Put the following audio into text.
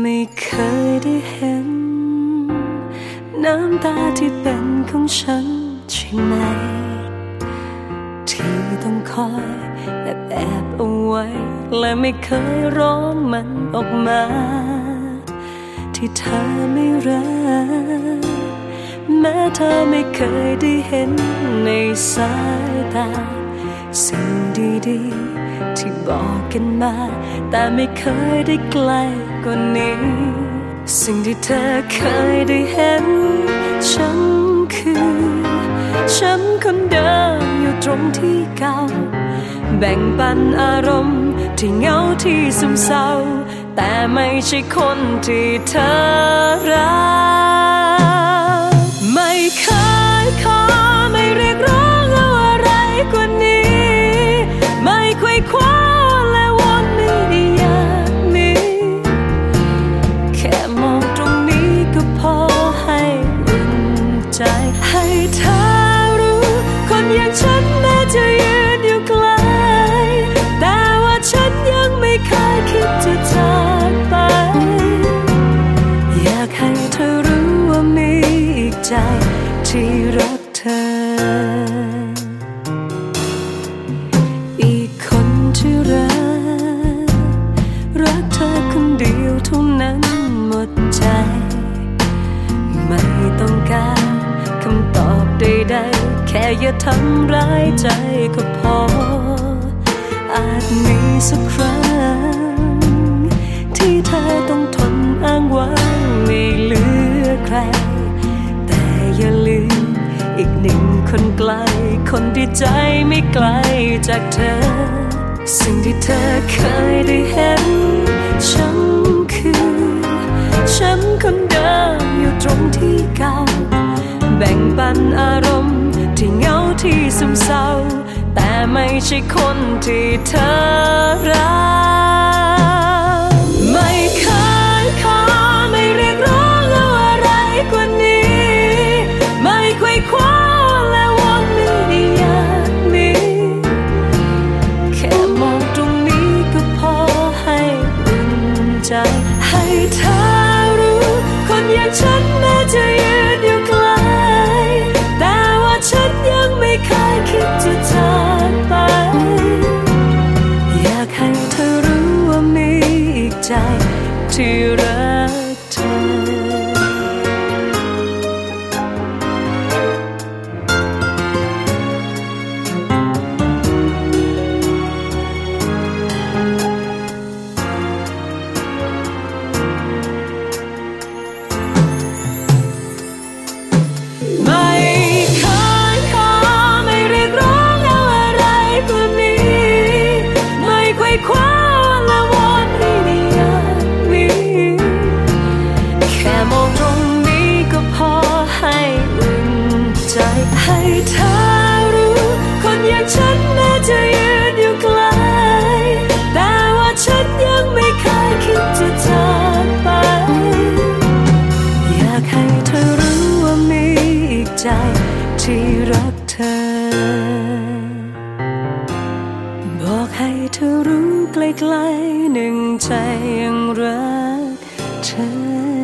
ไม่เคยได้เห็น น้ำตาที่เป็นของฉันใช่ไหม ที่ต้องคอยแอบแอบเอาไว้ และไม่เคยร้องมันออกมา ที่เธอไม่รักแม้เธอไม่เคยได้เห็นในสายตา สิ่งดีๆ ที่บอกกันมา แต่ไม่เคยได้ใกล้กว่านี้ สิ่งที่เธอเคยได้เห็น ฉันคือ ฉันคนเดิมอยู่ตรงที่เก่า แบ่งปันอารมณ์ที่เหงาที่ซึมเศร้า แต่ไม่ใช่คนที่เธอรัก ที่รักเธอ อีกคนที่รัก รักเธอคนเดียวเท่านั้นหมดใจ ไม่ต้องการคำตอบใดๆ แค่อย่าทำร้ายใจก็พอ อาจมีสักครั้ง ที่เธอต้องทนอ้างว้างไม่เหลือใคร อีกหนึ่งคนไกล คนที่ใจไม่ไกลจากเธอ สิ่งที่เธอเคยได้เห็น ฉันคือ ฉันคนเดิมอยู่ตรงที่เก่า แบ่งปันอารมณ์ที่เหงาที่ซึมเศร้า แต่ไม่ใช่คนที่เธอ ใจที่รัก ให้เธอรู้ คนอย่างฉันแม้จะยืนอยู่ไกล แต่ว่าฉันยังไม่เคยคิดจะจากไป อยากให้เธอรู้ว่ามีอีกใจที่รักเธอ บอกให้เธอรู้ไกลๆหนึ่งใจยังรักเธอ